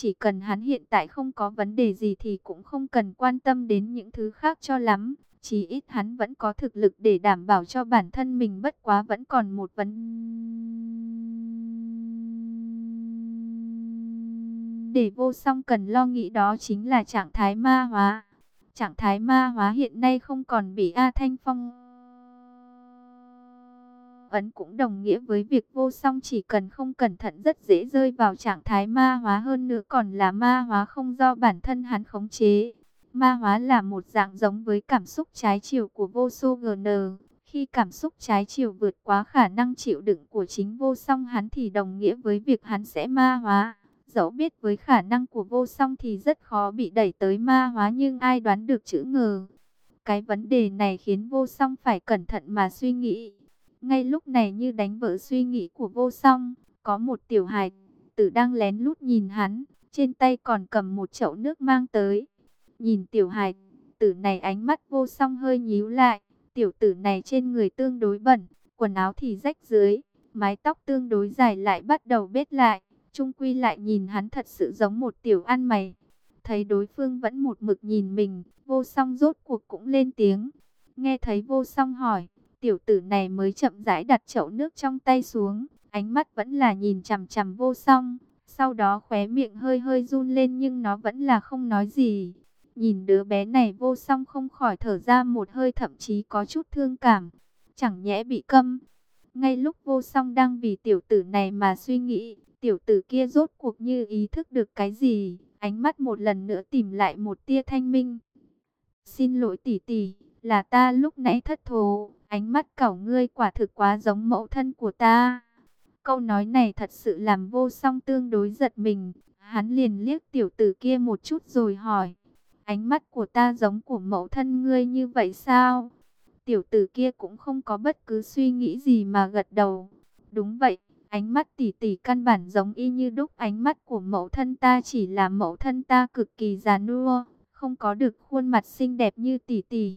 Chỉ cần hắn hiện tại không có vấn đề gì thì cũng không cần quan tâm đến những thứ khác cho lắm. Chỉ ít hắn vẫn có thực lực để đảm bảo cho bản thân mình bất quá vẫn còn một vấn đề vô song cần lo nghĩ đó chính là trạng thái ma hóa. Trạng thái ma hóa hiện nay không còn bị A Thanh Phong ấn cũng đồng nghĩa với việc vô song chỉ cần không cẩn thận rất dễ rơi vào trạng thái ma hóa hơn nữa còn là ma hóa không do bản thân hắn khống chế. Ma hóa là một dạng giống với cảm xúc trái chiều của vô số GN. Khi cảm xúc trái chiều vượt quá khả năng chịu đựng của chính vô song hắn thì đồng nghĩa với việc hắn sẽ ma hóa. Dẫu biết với khả năng của vô song thì rất khó bị đẩy tới ma hóa nhưng ai đoán được chữ ngờ. Cái vấn đề này khiến vô song phải cẩn thận mà suy nghĩ. Ngay lúc này như đánh vỡ suy nghĩ của vô song, có một tiểu hài tử đang lén lút nhìn hắn, trên tay còn cầm một chậu nước mang tới. Nhìn tiểu hài tử này ánh mắt vô song hơi nhíu lại, tiểu tử này trên người tương đối bẩn, quần áo thì rách dưới, mái tóc tương đối dài lại bắt đầu bết lại, trung quy lại nhìn hắn thật sự giống một tiểu ăn mày. Thấy đối phương vẫn một mực nhìn mình, vô song rốt cuộc cũng lên tiếng. Nghe thấy vô song hỏi, Tiểu tử này mới chậm rãi đặt chậu nước trong tay xuống, ánh mắt vẫn là nhìn chằm chằm vô song. Sau đó khóe miệng hơi hơi run lên nhưng nó vẫn là không nói gì. Nhìn đứa bé này vô song không khỏi thở ra một hơi thậm chí có chút thương cảm. Chẳng nhẽ bị câm. Ngay lúc vô song đang vì tiểu tử này mà suy nghĩ, tiểu tử kia rốt cuộc như ý thức được cái gì. Ánh mắt một lần nữa tìm lại một tia thanh minh. Xin lỗi tỷ tỷ, là ta lúc nãy thất thố. Ánh mắt cảo ngươi quả thực quá giống mẫu thân của ta. Câu nói này thật sự làm vô song tương đối giật mình. Hắn liền liếc tiểu tử kia một chút rồi hỏi. Ánh mắt của ta giống của mẫu thân ngươi như vậy sao? Tiểu tử kia cũng không có bất cứ suy nghĩ gì mà gật đầu. Đúng vậy, ánh mắt tỷ tỷ căn bản giống y như đúc ánh mắt của mẫu thân ta chỉ là mẫu thân ta cực kỳ già nua, không có được khuôn mặt xinh đẹp như tỷ tỷ.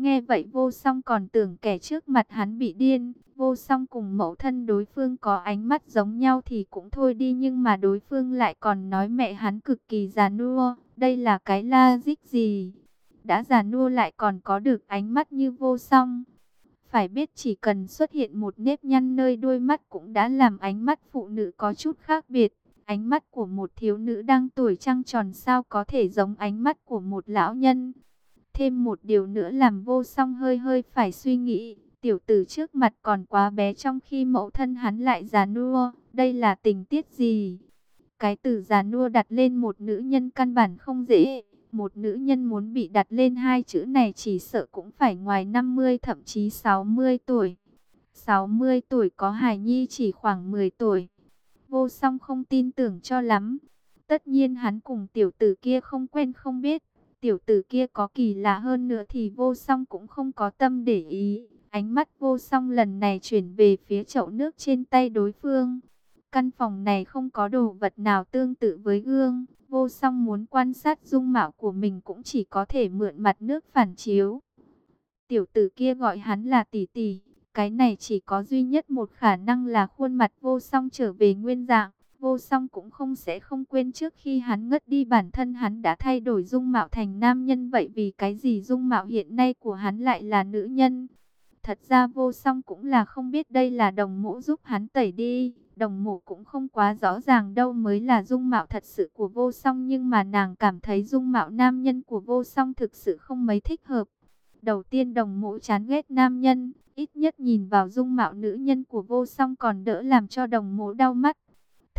Nghe vậy vô song còn tưởng kẻ trước mặt hắn bị điên, vô song cùng mẫu thân đối phương có ánh mắt giống nhau thì cũng thôi đi nhưng mà đối phương lại còn nói mẹ hắn cực kỳ già nua, đây là cái la dích gì? Đã già nua lại còn có được ánh mắt như vô song. Phải biết chỉ cần xuất hiện một nếp nhăn nơi đôi mắt cũng đã làm ánh mắt phụ nữ có chút khác biệt. Ánh mắt của một thiếu nữ đang tuổi trăng tròn sao có thể giống ánh mắt của một lão nhân. Thêm một điều nữa làm vô song hơi hơi phải suy nghĩ. Tiểu tử trước mặt còn quá bé trong khi mẫu thân hắn lại già nua. Đây là tình tiết gì? Cái từ già nua đặt lên một nữ nhân căn bản không dễ. Một nữ nhân muốn bị đặt lên hai chữ này chỉ sợ cũng phải ngoài 50 thậm chí 60 tuổi. 60 tuổi có hài nhi chỉ khoảng 10 tuổi. Vô song không tin tưởng cho lắm. Tất nhiên hắn cùng tiểu tử kia không quen không biết. Tiểu tử kia có kỳ lạ hơn nữa thì vô song cũng không có tâm để ý. Ánh mắt vô song lần này chuyển về phía chậu nước trên tay đối phương. Căn phòng này không có đồ vật nào tương tự với gương. Vô song muốn quan sát dung mạo của mình cũng chỉ có thể mượn mặt nước phản chiếu. Tiểu tử kia gọi hắn là tỷ tỷ. Cái này chỉ có duy nhất một khả năng là khuôn mặt vô song trở về nguyên dạng. Vô song cũng không sẽ không quên trước khi hắn ngất đi bản thân hắn đã thay đổi dung mạo thành nam nhân vậy vì cái gì dung mạo hiện nay của hắn lại là nữ nhân. Thật ra vô song cũng là không biết đây là đồng mũ giúp hắn tẩy đi. Đồng mũ cũng không quá rõ ràng đâu mới là dung mạo thật sự của vô song nhưng mà nàng cảm thấy dung mạo nam nhân của vô song thực sự không mấy thích hợp. Đầu tiên đồng mũ chán ghét nam nhân, ít nhất nhìn vào dung mạo nữ nhân của vô song còn đỡ làm cho đồng mũ đau mắt.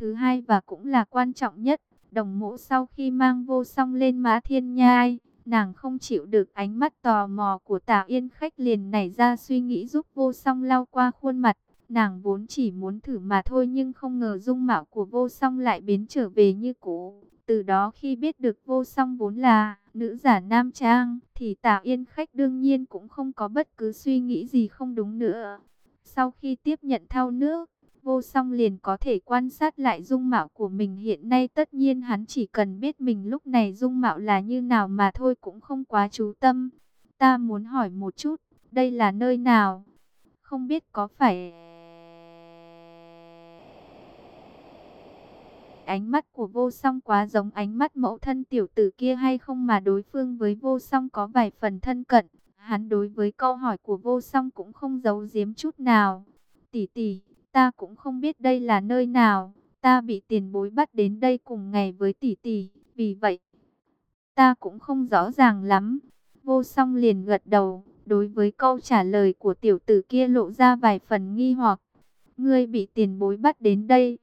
Thứ hai và cũng là quan trọng nhất, đồng mộ sau khi mang vô song lên má thiên nhai, nàng không chịu được ánh mắt tò mò của tà yên khách liền nảy ra suy nghĩ giúp vô song lau qua khuôn mặt. Nàng vốn chỉ muốn thử mà thôi nhưng không ngờ dung mạo của vô song lại biến trở về như cũ. Từ đó khi biết được vô song vốn là nữ giả nam trang, thì tà yên khách đương nhiên cũng không có bất cứ suy nghĩ gì không đúng nữa. Sau khi tiếp nhận thao nước, vô song liền có thể quan sát lại dung mạo của mình hiện nay. Tất nhiên hắn chỉ cần biết mình lúc này dung mạo là như nào mà thôi cũng không quá chú tâm. Ta muốn hỏi một chút, đây là nơi nào? Không biết có phải... ánh mắt của vô song quá giống ánh mắt mẫu thân tiểu tử kia hay không mà đối phương với vô song có vài phần thân cận. Hắn đối với câu hỏi của vô song cũng không giấu giếm chút nào. Tỷ tỷ, ta cũng không biết đây là nơi nào. Ta bị tiền bối bắt đến đây cùng ngày với tỷ tỷ. Vì vậy, ta cũng không rõ ràng lắm. Vô song liền gật đầu. Đối với câu trả lời của tiểu tử kia lộ ra vài phần nghi hoặc. Ngươi bị tiền bối bắt đến đây.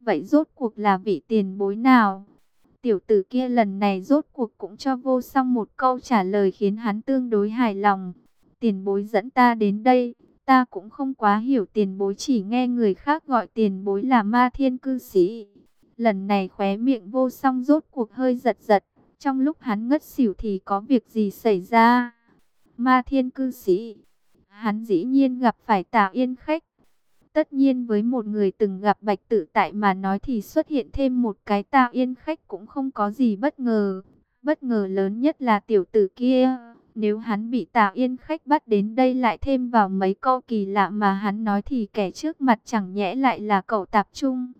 Vậy rốt cuộc là vị tiền bối nào? Tiểu tử kia lần này rốt cuộc cũng cho vô song một câu trả lời khiến hắn tương đối hài lòng. Tiền bối dẫn ta đến đây, ta cũng không quá hiểu tiền bối chỉ nghe người khác gọi tiền bối là ma thiên cư sĩ. Lần này khóe miệng vô song rốt cuộc hơi giật giật, trong lúc hắn ngất xỉu thì có việc gì xảy ra? Ma thiên cư sĩ, hắn dĩ nhiên gặp phải tà yên khách. Tất nhiên với một người từng gặp bạch tự tại mà nói thì xuất hiện thêm một cái tạo yên khách cũng không có gì bất ngờ. Bất ngờ lớn nhất là tiểu tử kia. Nếu hắn bị tạo yên khách bắt đến đây lại thêm vào mấy câu kỳ lạ mà hắn nói thì kẻ trước mặt chẳng nhẽ lại là cậu tạp trung.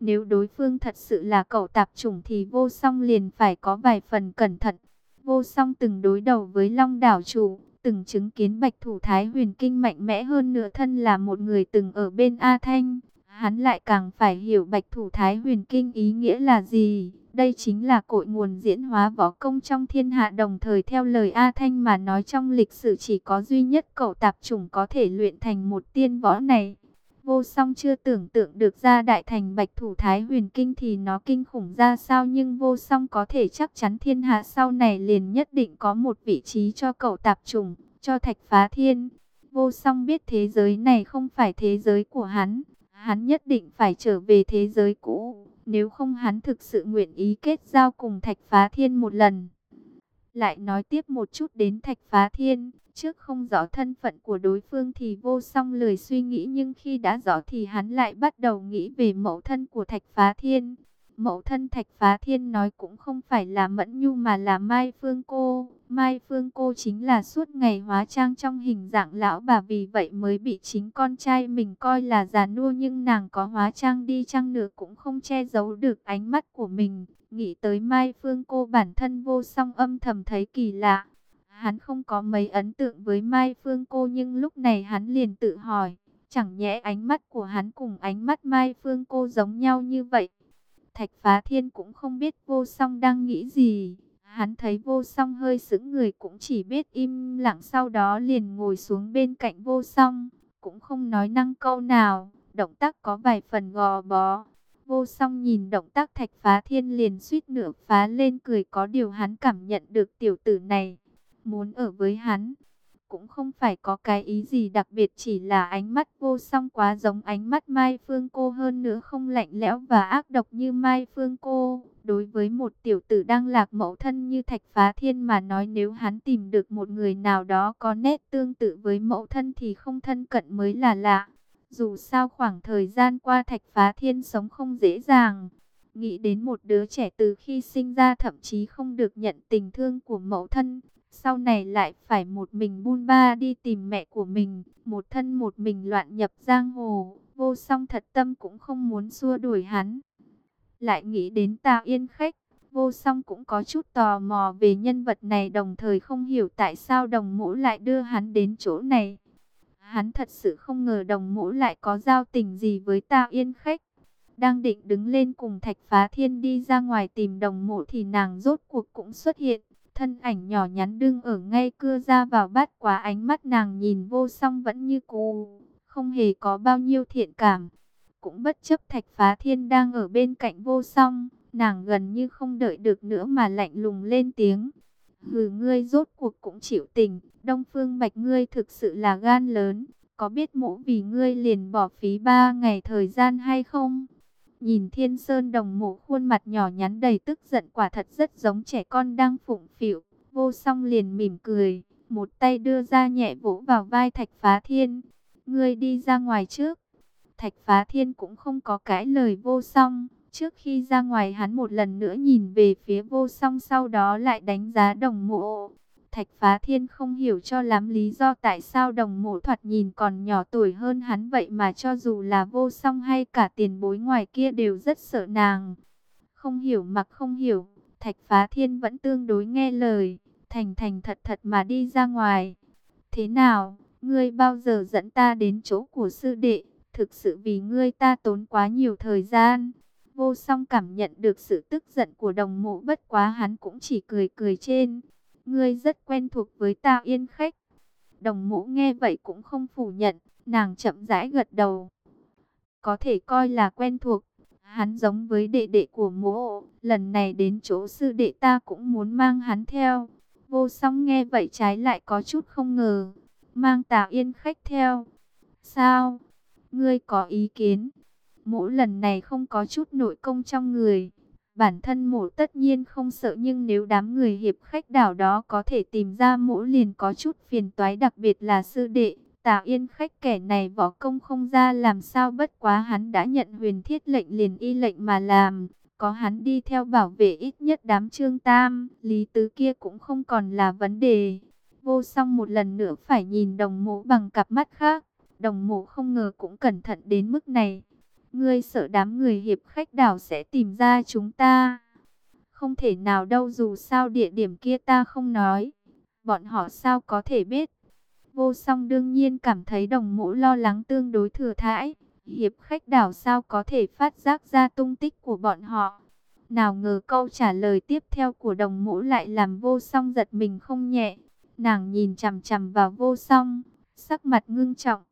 Nếu đối phương thật sự là cậu tạp trung thì vô song liền phải có vài phần cẩn thận. Vô song từng đối đầu với long đảo chủ, từng chứng kiến bạch thủ thái huyền kinh mạnh mẽ hơn nửa thân là một người từng ở bên A Thanh. Hắn lại càng phải hiểu bạch thủ thái huyền kinh ý nghĩa là gì. Đây chính là cội nguồn diễn hóa võ công trong thiên hạ đồng thời theo lời A Thanh mà nói trong lịch sử chỉ có duy nhất cậu tạp chủng có thể luyện thành một tiên võ này. Vô song chưa tưởng tượng được ra đại thành bạch thủ thái huyền kinh thì nó kinh khủng ra sao nhưng vô song có thể chắc chắn thiên hạ sau này liền nhất định có một vị trí cho cậu tạp trùng, cho thạch phá thiên. Vô song biết thế giới này không phải thế giới của hắn, hắn nhất định phải trở về thế giới cũ, nếu không hắn thực sự nguyện ý kết giao cùng thạch phá thiên một lần. Lại nói tiếp một chút đến thạch phá thiên. Trước không rõ thân phận của đối phương thì vô song lười suy nghĩ nhưng khi đã rõ thì hắn lại bắt đầu nghĩ về mẫu thân của Thạch Phá Thiên. Mẫu thân Thạch Phá Thiên nói cũng không phải là Mẫn Nhu mà là Mai Phương Cô. Mai Phương Cô chính là suốt ngày hóa trang trong hình dạng lão bà vì vậy mới bị chính con trai mình coi là già nua nhưng nàng có hóa trang đi chăng nữa cũng không che giấu được ánh mắt của mình. Nghĩ tới Mai Phương Cô bản thân vô song âm thầm thấy kỳ lạ. Hắn không có mấy ấn tượng với Mai Phương cô nhưng lúc này hắn liền tự hỏi, chẳng nhẽ ánh mắt của hắn cùng ánh mắt Mai Phương cô giống nhau như vậy. Thạch Phá Thiên cũng không biết vô song đang nghĩ gì. Hắn thấy vô song hơi sững người cũng chỉ biết im lặng sau đó liền ngồi xuống bên cạnh vô song. Cũng không nói năng câu nào, động tác có vài phần gò bó. Vô song nhìn động tác thạch phá thiên liền suýt nửa phá lên cười có điều hắn cảm nhận được tiểu tử này muốn ở với hắn. Cũng không phải có cái ý gì đặc biệt, chỉ là ánh mắt vô song quá giống ánh mắt Mai Phương cô hơn nữa không lạnh lẽo và ác độc như Mai Phương cô. Đối với một tiểu tử đang lạc mẫu thân như Thạch Phá Thiên mà nói, nếu hắn tìm được một người nào đó có nét tương tự với mẫu thân thì không thân cận mới là lạ. Dù sao khoảng thời gian qua Thạch Phá Thiên sống không dễ dàng. Nghĩ đến một đứa trẻ từ khi sinh ra thậm chí không được nhận tình thương của mẫu thân. Sau này lại phải một mình buôn ba đi tìm mẹ của mình, một thân một mình loạn nhập giang hồ, vô song thật tâm cũng không muốn xua đuổi hắn. Lại nghĩ đến Tào Yên Khách, vô song cũng có chút tò mò về nhân vật này đồng thời không hiểu tại sao đồng mũ lại đưa hắn đến chỗ này. Hắn thật sự không ngờ đồng mũ lại có giao tình gì với Tào Yên Khách. Đang định đứng lên cùng Thạch Phá Thiên đi ra ngoài tìm đồng mộ thì nàng rốt cuộc cũng xuất hiện. Thân ảnh nhỏ nhắn đương ở ngay cưa ra vào bắt quá ánh mắt nàng nhìn vô song vẫn như cũ, không hề có bao nhiêu thiện cảm. Cũng bất chấp thạch phá thiên đang ở bên cạnh vô song, nàng gần như không đợi được nữa mà lạnh lùng lên tiếng. Hừ ngươi rốt cuộc cũng chịu tình, Đông Phương Bạch ngươi thực sự là gan lớn, có biết mũ vì ngươi liền bỏ phí ba ngày thời gian hay không? Nhìn Thiên Sơn đồng mộ khuôn mặt nhỏ nhắn đầy tức giận quả thật rất giống trẻ con đang phụng phịu. Vô song liền mỉm cười, một tay đưa ra nhẹ vỗ vào vai Thạch Phá Thiên. Ngươi đi ra ngoài trước. Thạch Phá Thiên cũng không có cãi lời vô song. Trước khi ra ngoài hắn một lần nữa nhìn về phía vô song sau đó lại đánh giá đồng mộ. Thạch Phá Thiên không hiểu cho lắm lý do tại sao đồng mộ thoạt nhìn còn nhỏ tuổi hơn hắn vậy mà cho dù là vô song hay cả tiền bối ngoài kia đều rất sợ nàng. Không hiểu mặc không hiểu, Thạch Phá Thiên vẫn tương đối nghe lời, thành thành thật thật mà đi ra ngoài. Thế nào, ngươi bao giờ dẫn ta đến chỗ của sư đệ, thực sự vì ngươi ta tốn quá nhiều thời gian. Vô song cảm nhận được sự tức giận của đồng mộ bất quá hắn cũng chỉ cười cười trên. Ngươi rất quen thuộc với ta yên khách. Đồng mũ nghe vậy cũng không phủ nhận, nàng chậm rãi gật đầu. Có thể coi là quen thuộc, hắn giống với đệ đệ của mũ lần này đến chỗ sư đệ ta cũng muốn mang hắn theo. Vô song nghe vậy trái lại có chút không ngờ, mang tà yên khách theo. Sao? Ngươi có ý kiến? mũ lần này không có chút nội công trong người. Bản thân mộ tất nhiên không sợ nhưng nếu đám người hiệp khách đảo đó có thể tìm ra mỗ liền có chút phiền toái đặc biệt là sư đệ. tạ Yên khách kẻ này võ công không ra làm sao bất quá hắn đã nhận huyền thiết lệnh liền y lệnh mà làm. Có hắn đi theo bảo vệ ít nhất đám trương tam, lý tứ kia cũng không còn là vấn đề. Vô song một lần nữa phải nhìn đồng mộ bằng cặp mắt khác. Đồng mộ không ngờ cũng cẩn thận đến mức này. Ngươi sợ đám người hiệp khách đảo sẽ tìm ra chúng ta. Không thể nào đâu dù sao địa điểm kia ta không nói. Bọn họ sao có thể biết. Vô song đương nhiên cảm thấy đồng mũ lo lắng tương đối thừa thãi. Hiệp khách đảo sao có thể phát giác ra tung tích của bọn họ. Nào ngờ câu trả lời tiếp theo của đồng mũ lại làm vô song giật mình không nhẹ. Nàng nhìn chằm chằm vào vô song, sắc mặt ngưng trọng.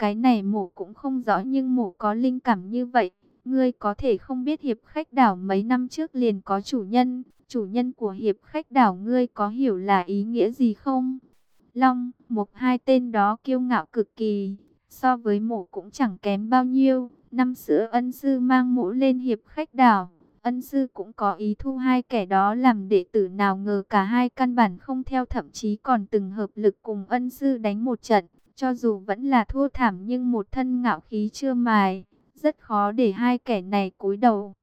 Cái này mổ cũng không rõ nhưng mổ có linh cảm như vậy. Ngươi có thể không biết hiệp khách đảo mấy năm trước liền có chủ nhân. Chủ nhân của hiệp khách đảo ngươi có hiểu là ý nghĩa gì không? Long, một hai tên đó kiêu ngạo cực kỳ. So với mổ cũng chẳng kém bao nhiêu. Năm sữa ân sư mang mũ lên hiệp khách đảo. Ân sư cũng có ý thu hai kẻ đó làm đệ tử nào ngờ cả hai căn bản không theo thậm chí còn từng hợp lực cùng ân sư đánh một trận. Cho dù vẫn là thua thảm nhưng một thân ngạo khí chưa mài, rất khó để hai kẻ này cúi đầu.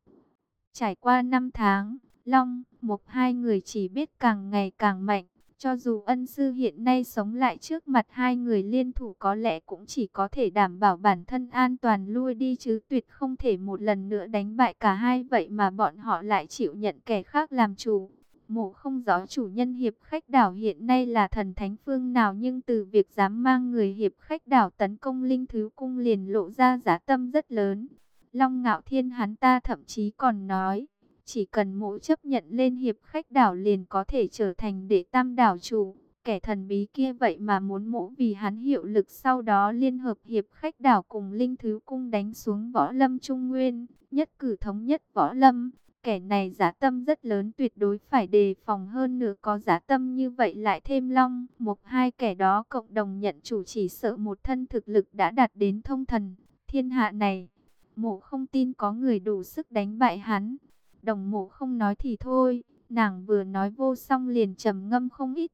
Trải qua năm tháng, Long, một hai người chỉ biết càng ngày càng mạnh. Cho dù ân sư hiện nay sống lại trước mặt hai người liên thủ có lẽ cũng chỉ có thể đảm bảo bản thân an toàn lui đi chứ tuyệt không thể một lần nữa đánh bại cả hai vậy mà bọn họ lại chịu nhận kẻ khác làm chủ. Mộ không rõ chủ nhân hiệp khách đảo hiện nay là thần thánh phương nào nhưng từ việc dám mang người hiệp khách đảo tấn công linh thứ cung liền lộ ra giá tâm rất lớn. Long ngạo thiên hắn ta thậm chí còn nói, chỉ cần mộ chấp nhận lên hiệp khách đảo liền có thể trở thành đệ tam đảo chủ. Kẻ thần bí kia vậy mà muốn mộ vì hắn hiệu lực sau đó liên hợp hiệp khách đảo cùng linh thứ cung đánh xuống võ lâm trung nguyên, nhất cử thống nhất võ lâm. Kẻ này giá tâm rất lớn tuyệt đối phải đề phòng hơn nữa có giá tâm như vậy lại thêm long. Một hai kẻ đó cộng đồng nhận chủ chỉ sợ một thân thực lực đã đạt đến thông thần. Thiên hạ này, mộ không tin có người đủ sức đánh bại hắn. Đồng mộ không nói thì thôi, nàng vừa nói vô song liền trầm ngâm không ít.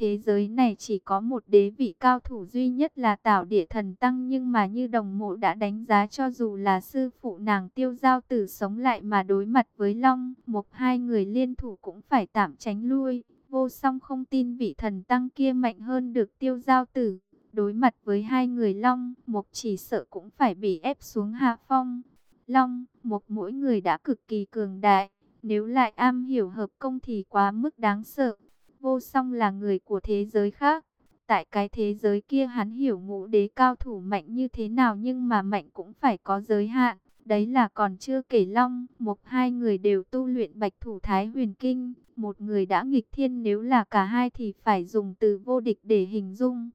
Thế giới này chỉ có một đế vị cao thủ duy nhất là Tảo Địa Thần Tăng nhưng mà như đồng mộ đã đánh giá cho dù là sư phụ nàng tiêu giao tử sống lại mà đối mặt với Long, một hai người liên thủ cũng phải tạm tránh lui. Vô song không tin vị thần Tăng kia mạnh hơn được tiêu giao tử. Đối mặt với hai người Long, một chỉ sợ cũng phải bị ép xuống hạ phong. Long, một mỗi người đã cực kỳ cường đại, nếu lại am hiểu hợp công thì quá mức đáng sợ. Vô song là người của thế giới khác. Tại cái thế giới kia hắn hiểu ngũ đế cao thủ mạnh như thế nào nhưng mà mạnh cũng phải có giới hạn. Đấy là còn chưa kể long, một hai người đều tu luyện bạch thủ thái huyền kinh. Một người đã nghịch thiên nếu là cả hai thì phải dùng từ vô địch để hình dung.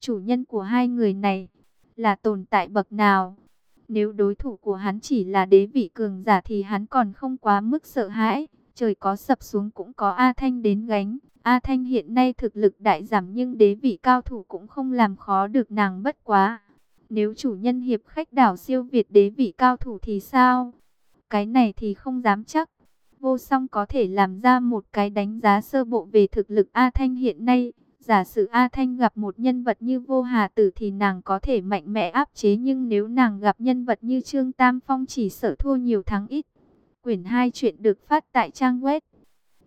Chủ nhân của hai người này là tồn tại bậc nào? Nếu đối thủ của hắn chỉ là đế vị cường giả thì hắn còn không quá mức sợ hãi. Trời có sập xuống cũng có A Thanh đến gánh. A Thanh hiện nay thực lực đại giảm nhưng đế vị cao thủ cũng không làm khó được nàng bất quá. Nếu chủ nhân hiệp khách đảo siêu việt đế vị cao thủ thì sao? Cái này thì không dám chắc. Vô song có thể làm ra một cái đánh giá sơ bộ về thực lực A Thanh hiện nay. Giả sử A Thanh gặp một nhân vật như vô hà tử thì nàng có thể mạnh mẽ áp chế nhưng nếu nàng gặp nhân vật như Trương Tam Phong chỉ sợ thua nhiều thắng ít. Quyển 2 chuyện được phát tại trang web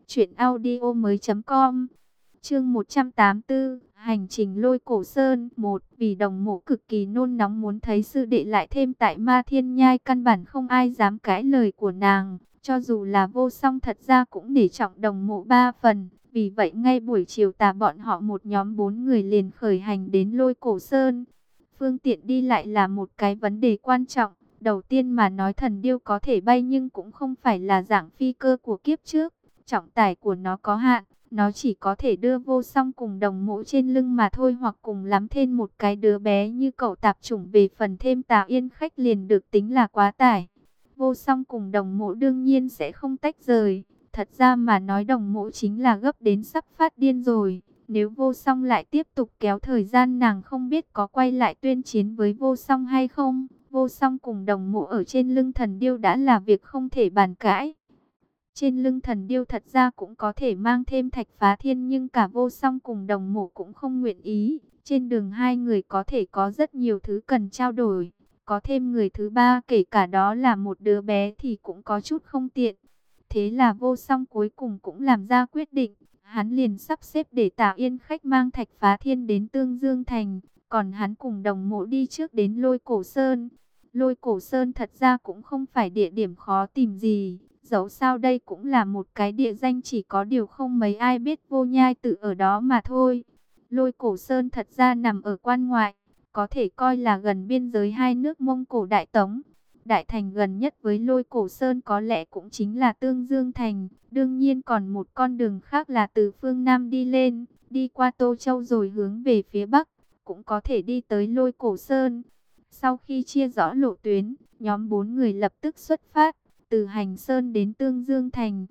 truyệnaudiomoi.com. Chương 184, hành trình lôi cổ sơn, một vì đồng mộ cực kỳ nôn nóng muốn thấy sư đệ lại thêm tại Ma Thiên Nhai căn bản không ai dám cãi lời của nàng. Cho dù là vô song thật ra cũng nể trọng đồng mộ ba phần. Vì vậy ngay buổi chiều tà bọn họ một nhóm bốn người liền khởi hành đến lôi cổ sơn. Phương tiện đi lại là một cái vấn đề quan trọng. Đầu tiên mà nói thần điêu có thể bay nhưng cũng không phải là dạng phi cơ của kiếp trước. Trọng tải của nó có hạn, nó chỉ có thể đưa vô song cùng đồng mũ trên lưng mà thôi hoặc cùng lắm thêm một cái đứa bé như cậu tạp chủng về phần thêm tà yên khách liền được tính là quá tải. Vô song cùng đồng mũ đương nhiên sẽ không tách rời. Thật ra mà nói đồng mũ chính là gấp đến sắp phát điên rồi. Nếu vô song lại tiếp tục kéo thời gian nàng không biết có quay lại tuyên chiến với vô song hay không. Vô song cùng đồng mộ ở trên lưng thần điêu đã là việc không thể bàn cãi. Trên lưng thần điêu thật ra cũng có thể mang thêm thạch phá thiên nhưng cả vô song cùng đồng mộ cũng không nguyện ý. Trên đường hai người có thể có rất nhiều thứ cần trao đổi. Có thêm người thứ ba, kể cả đó là một đứa bé thì cũng có chút không tiện. Thế là vô song cuối cùng cũng làm ra quyết định. Hắn liền sắp xếp để tạo yên khách mang thạch phá thiên đến Tương Dương Thành. Còn hắn cùng đồng mộ đi trước đến lôi cổ sơn. Lôi cổ sơn thật ra cũng không phải địa điểm khó tìm gì. Dẫu sao đây cũng là một cái địa danh chỉ có điều không mấy ai biết vô nhai tự ở đó mà thôi. Lôi cổ sơn thật ra nằm ở quan ngoại, có thể coi là gần biên giới hai nước Mông Cổ Đại Tống. Đại thành gần nhất với lôi cổ sơn có lẽ cũng chính là Tương Dương Thành. Đương nhiên còn một con đường khác là từ phương Nam đi lên, đi qua Tô Châu rồi hướng về phía Bắc, cũng có thể đi tới lôi cổ sơn. Sau khi chia rõ lộ tuyến, nhóm bốn người lập tức xuất phát, từ Hành Sơn đến Tương Dương Thành.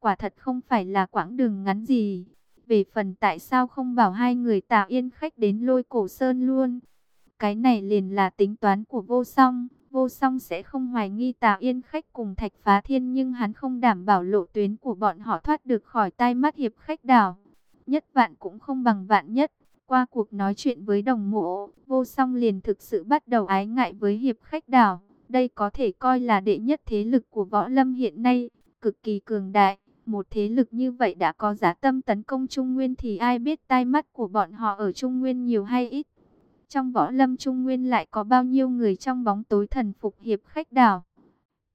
Quả thật không phải là quãng đường ngắn gì. Về phần tại sao không bảo hai người tạo yên khách đến lôi cổ Sơn luôn. Cái này liền là tính toán của vô song. Vô song sẽ không hoài nghi tạo yên khách cùng thạch phá thiên nhưng hắn không đảm bảo lộ tuyến của bọn họ thoát được khỏi tai mắt hiệp khách đảo. Nhất vạn cũng không bằng vạn nhất. Qua cuộc nói chuyện với đồng mộ, vô song liền thực sự bắt đầu ái ngại với hiệp khách đảo. Đây có thể coi là đệ nhất thế lực của võ lâm hiện nay, cực kỳ cường đại. Một thế lực như vậy đã có giá tâm tấn công Trung Nguyên thì ai biết tai mắt của bọn họ ở Trung Nguyên nhiều hay ít. Trong võ lâm Trung Nguyên lại có bao nhiêu người trong bóng tối thần phục hiệp khách đảo.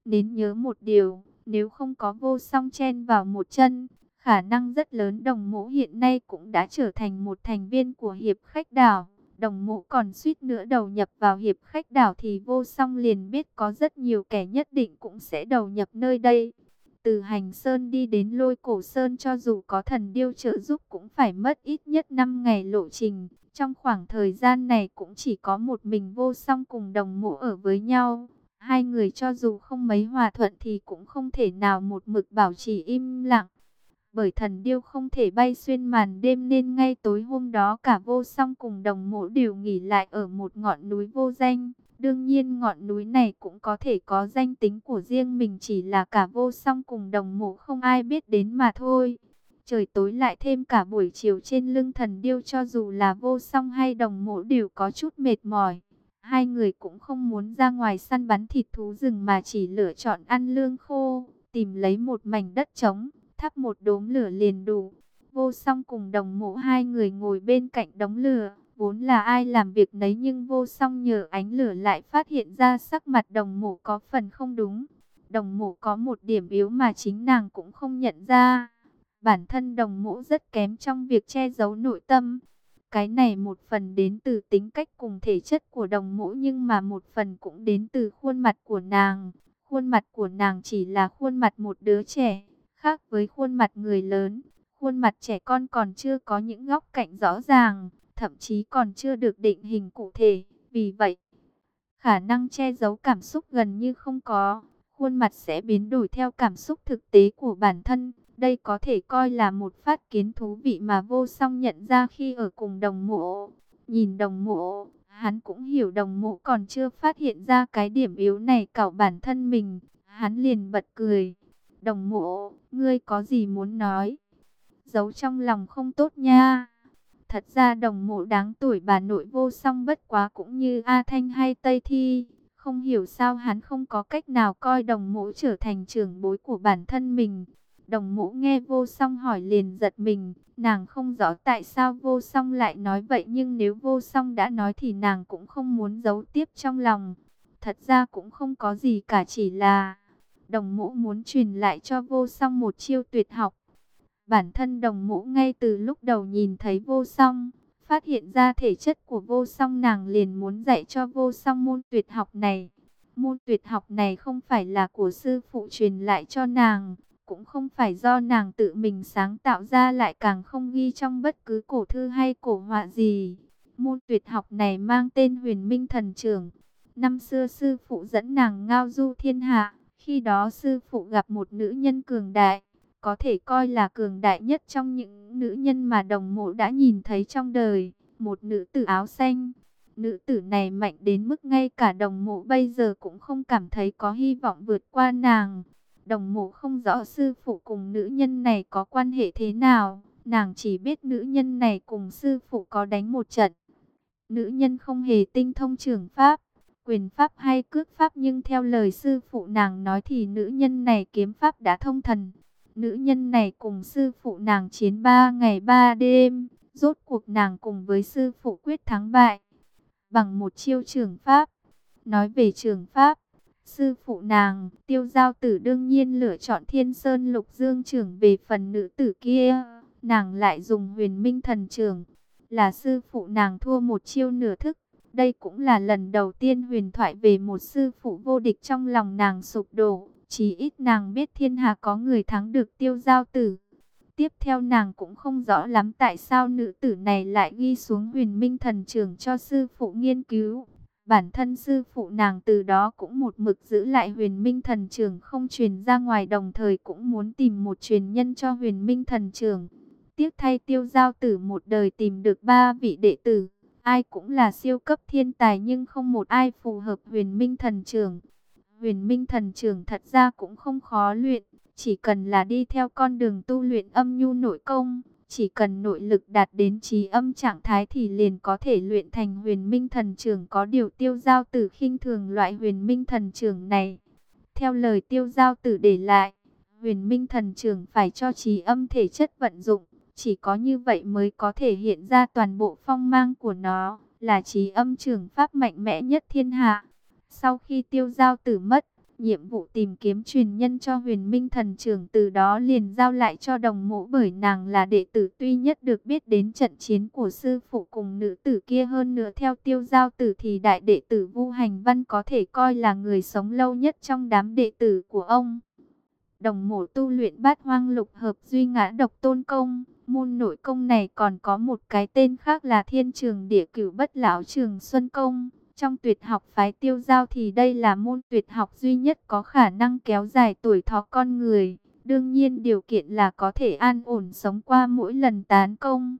Đến nhớ một điều, nếu không có vô song chen vào một chân, khả năng rất lớn đồng mũ hiện nay cũng đã trở thành một thành viên của hiệp khách đảo. Đồng mũ còn suýt nữa đầu nhập vào hiệp khách đảo thì vô song liền biết có rất nhiều kẻ nhất định cũng sẽ đầu nhập nơi đây. Từ hành sơn đi đến lôi cổ sơn cho dù có thần điêu trợ giúp cũng phải mất ít nhất 5 ngày lộ trình. Trong khoảng thời gian này cũng chỉ có một mình vô song cùng đồng mũ ở với nhau. Hai người cho dù không mấy hòa thuận thì cũng không thể nào một mực bảo trì im lặng bởi thần điêu không thể bay xuyên màn đêm nên ngay tối hôm đó cả vô song cùng đồng mộ đều nghỉ lại ở một ngọn núi vô danh. Đương nhiên ngọn núi này cũng có thể có danh tính của riêng mình chỉ là cả vô song cùng đồng mộ không ai biết đến mà thôi. Trời tối lại thêm cả buổi chiều trên lưng thần điêu cho dù là vô song hay đồng mộ đều có chút mệt mỏi. Hai người cũng không muốn ra ngoài săn bắn thịt thú rừng mà chỉ lựa chọn ăn lương khô, tìm lấy một mảnh đất trống thắp một đốm lửa liền đủ. Vô song cùng đồng mộ hai người ngồi bên cạnh đống lửa, vốn là ai làm việc nấy nhưng vô song nhờ ánh lửa lại phát hiện ra sắc mặt đồng mộ có phần không đúng. Đồng mộ có một điểm yếu mà chính nàng cũng không nhận ra. Bản thân đồng mộ rất kém trong việc che giấu nội tâm. Cái này một phần đến từ tính cách cùng thể chất của đồng mộ nhưng mà một phần cũng đến từ khuôn mặt của nàng. Khuôn mặt của nàng chỉ là khuôn mặt một đứa trẻ, Khác với khuôn mặt người lớn, khuôn mặt trẻ con còn chưa có những góc cạnh rõ ràng, thậm chí còn chưa được định hình cụ thể. Vì vậy, khả năng che giấu cảm xúc gần như không có. Khuôn mặt sẽ biến đổi theo cảm xúc thực tế của bản thân. Đây có thể coi là một phát kiến thú vị mà vô song nhận ra khi ở cùng đồng mộ. Nhìn đồng mộ, hắn cũng hiểu đồng mộ còn chưa phát hiện ra cái điểm yếu này cảo bản thân mình. Hắn liền bật cười. Đồng mộ, ngươi có gì muốn nói? Giấu trong lòng không tốt nha. Thật ra đồng mộ đáng tuổi bà nội vô song bất quá cũng như A Thanh hay Tây Thi. Không hiểu sao hắn không có cách nào coi đồng mộ trở thành trưởng bối của bản thân mình. Đồng mộ nghe vô song hỏi liền giật mình. Nàng không rõ tại sao vô song lại nói vậy nhưng nếu vô song đã nói thì nàng cũng không muốn giấu tiếp trong lòng. Thật ra cũng không có gì cả chỉ là Đồng mũ muốn truyền lại cho vô song một chiêu tuyệt học. Bản thân đồng mũ ngay từ lúc đầu nhìn thấy vô song, phát hiện ra thể chất của vô song nàng liền muốn dạy cho vô song môn tuyệt học này. Môn tuyệt học này không phải là của sư phụ truyền lại cho nàng, cũng không phải do nàng tự mình sáng tạo ra lại càng không ghi trong bất cứ cổ thư hay cổ họa gì. Môn tuyệt học này mang tên huyền minh thần trưởng. Năm xưa sư phụ dẫn nàng ngao du thiên hạ, khi đó sư phụ gặp một nữ nhân cường đại, có thể coi là cường đại nhất trong những nữ nhân mà đồng mộ đã nhìn thấy trong đời, một nữ tử áo xanh. Nữ tử này mạnh đến mức ngay cả đồng mộ bây giờ cũng không cảm thấy có hy vọng vượt qua nàng. Đồng mộ không rõ sư phụ cùng nữ nhân này có quan hệ thế nào, nàng chỉ biết nữ nhân này cùng sư phụ có đánh một trận. Nữ nhân không hề tinh thông trường pháp, quyền pháp hay cước pháp nhưng theo lời sư phụ nàng nói thì nữ nhân này kiếm pháp đã thông thần. Nữ nhân này cùng sư phụ nàng chiến ba ngày ba đêm, rốt cuộc nàng cùng với sư phụ quyết thắng bại bằng một chiêu trường pháp. Nói về trường pháp, sư phụ nàng, tiêu giao tử đương nhiên lựa chọn thiên sơn lục dương trưởng về phần nữ tử kia. Nàng lại dùng huyền minh thần trường, là sư phụ nàng thua một chiêu nửa thức. Đây cũng là lần đầu tiên huyền thoại về một sư phụ vô địch trong lòng nàng sụp đổ. Chỉ ít nàng biết thiên hạ có người thắng được tiêu giao tử. Tiếp theo nàng cũng không rõ lắm tại sao nữ tử này lại ghi xuống huyền minh thần trường cho sư phụ nghiên cứu. Bản thân sư phụ nàng từ đó cũng một mực giữ lại huyền minh thần trường không truyền ra ngoài đồng thời cũng muốn tìm một truyền nhân cho huyền minh thần trường. Tiếc thay tiêu giao tử một đời tìm được ba vị đệ tử. Ai cũng là siêu cấp thiên tài nhưng không một ai phù hợp huyền minh thần trường. Huyền minh thần trường thật ra cũng không khó luyện chỉ cần là đi theo con đường tu luyện âm nhu nội công, chỉ cần nội lực đạt đến trí âm trạng thái thì liền có thể luyện thành huyền minh thần trường có điều tiêu giao tử khinh thường loại huyền minh thần trường này. Theo lời tiêu giao tử để lại, huyền minh thần trường phải cho trí âm thể chất vận dụng, chỉ có như vậy mới có thể hiện ra toàn bộ phong mang của nó, là trí âm trường pháp mạnh mẽ nhất thiên hạ. Sau khi tiêu giao tử mất, Nhiệm vụ tìm kiếm truyền nhân cho huyền minh thần trưởng từ đó liền giao lại cho đồng mộ bởi nàng là đệ tử duy nhất được biết đến trận chiến của sư phụ cùng nữ tử kia hơn nữa theo tiêu giao tử thì đại đệ tử Vu Hành Văn có thể coi là người sống lâu nhất trong đám đệ tử của ông. Đồng mộ tu luyện bát hoang lục hợp duy ngã độc tôn công, môn nội công này còn có một cái tên khác là thiên trường địa cửu bất lão trường xuân công. Trong tuyệt học phái tiêu giao thì đây là môn tuyệt học duy nhất có khả năng kéo dài tuổi thọ con người. Đương nhiên điều kiện là có thể an ổn sống qua mỗi lần tán công.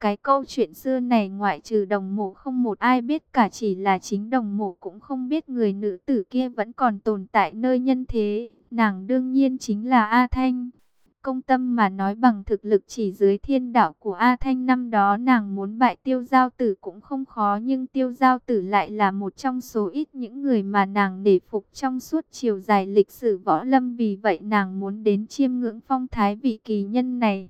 Cái câu chuyện xưa này ngoại trừ đồng mộ không một ai biết cả chỉ là chính đồng mộ cũng không biết người nữ tử kia vẫn còn tồn tại nơi nhân thế. Nàng đương nhiên chính là A Thanh công tâm mà nói bằng thực lực chỉ dưới thiên đạo của A Thanh năm đó nàng muốn bại tiêu giao tử cũng không khó nhưng tiêu giao tử lại là một trong số ít những người mà nàng để phục trong suốt chiều dài lịch sử võ lâm vì vậy nàng muốn đến chiêm ngưỡng phong thái vị kỳ nhân này.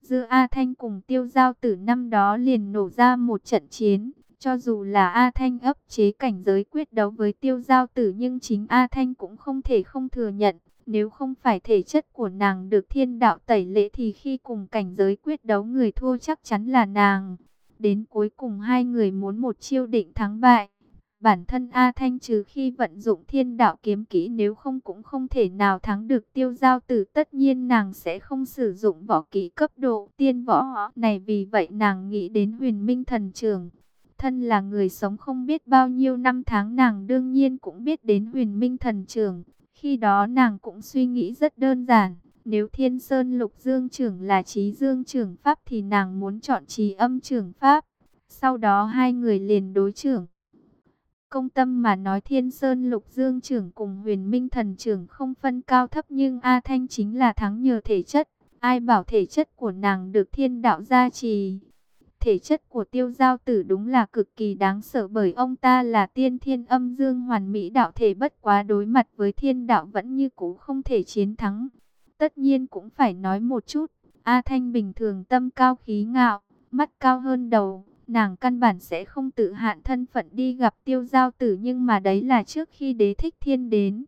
Giữa A Thanh cùng tiêu giao tử năm đó liền nổ ra một trận chiến. Cho dù là A Thanh ấp chế cảnh giới quyết đấu với tiêu giao tử nhưng chính A Thanh cũng không thể không thừa nhận. Nếu không phải thể chất của nàng được thiên đạo tẩy lễ thì khi cùng cảnh giới quyết đấu người thua chắc chắn là nàng. Đến cuối cùng hai người muốn một chiêu định thắng bại. Bản thân A Thanh trừ khi vận dụng thiên đạo kiếm kỹ nếu không cũng không thể nào thắng được tiêu giao tử. Tất nhiên nàng sẽ không sử dụng võ kỹ cấp độ tiên võ này vì vậy nàng nghĩ đến huyền minh thần trường. Thân là người sống không biết bao nhiêu năm tháng nàng đương nhiên cũng biết đến huyền minh thần trường. Khi đó nàng cũng suy nghĩ rất đơn giản. Nếu thiên sơn lục dương trưởng là trí dương trưởng pháp thì nàng muốn chọn trí âm trưởng pháp. Sau đó hai người liền đối trưởng. Công tâm mà nói thiên sơn lục dương trưởng cùng huyền minh thần trưởng không phân cao thấp nhưng A Thanh chính là thắng nhờ thể chất. Ai bảo thể chất của nàng được thiên đạo gia trì. Thể chất của tiêu giao tử đúng là cực kỳ đáng sợ bởi ông ta là tiên thiên âm dương hoàn mỹ đạo thể bất quá đối mặt với thiên đạo vẫn như cũ không thể chiến thắng. Tất nhiên cũng phải nói một chút, A Thanh bình thường tâm cao khí ngạo, mắt cao hơn đầu, nàng căn bản sẽ không tự hạn thân phận đi gặp tiêu giao tử nhưng mà đấy là trước khi đế thích thiên đến.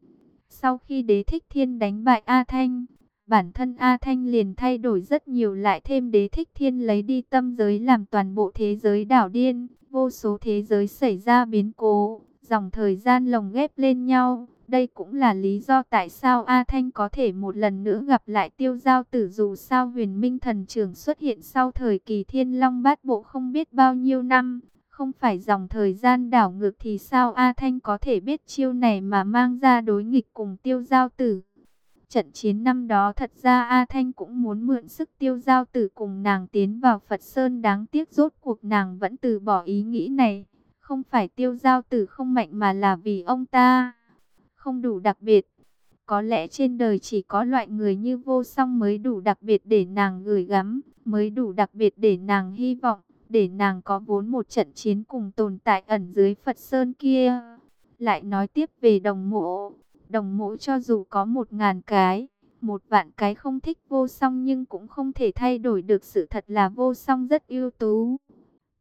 Sau khi đế thích thiên đánh bại A Thanh, bản thân A Thanh liền thay đổi rất nhiều lại thêm đế thích thiên lấy đi tâm giới làm toàn bộ thế giới đảo điên, vô số thế giới xảy ra biến cố, dòng thời gian lồng ghép lên nhau. Đây cũng là lý do tại sao A Thanh có thể một lần nữa gặp lại tiêu giao tử dù sao huyền minh thần trưởng xuất hiện sau thời kỳ thiên long bát bộ không biết bao nhiêu năm. Không phải dòng thời gian đảo ngược thì sao A Thanh có thể biết chiêu này mà mang ra đối nghịch cùng tiêu giao tử. Trận chiến năm đó thật ra A Thanh cũng muốn mượn sức tiêu giao tử cùng nàng tiến vào Phật Sơn đáng tiếc rốt cuộc nàng vẫn từ bỏ ý nghĩ này. Không phải tiêu giao tử không mạnh mà là vì ông ta không đủ đặc biệt. Có lẽ trên đời chỉ có loại người như vô song mới đủ đặc biệt để nàng gửi gắm, mới đủ đặc biệt để nàng hy vọng, để nàng có vốn một trận chiến cùng tồn tại ẩn dưới Phật Sơn kia. Lại nói tiếp về đồng mộ, đồng mộ cho dù có một ngàn cái, một vạn cái không thích vô song nhưng cũng không thể thay đổi được sự thật là vô song rất ưu tú.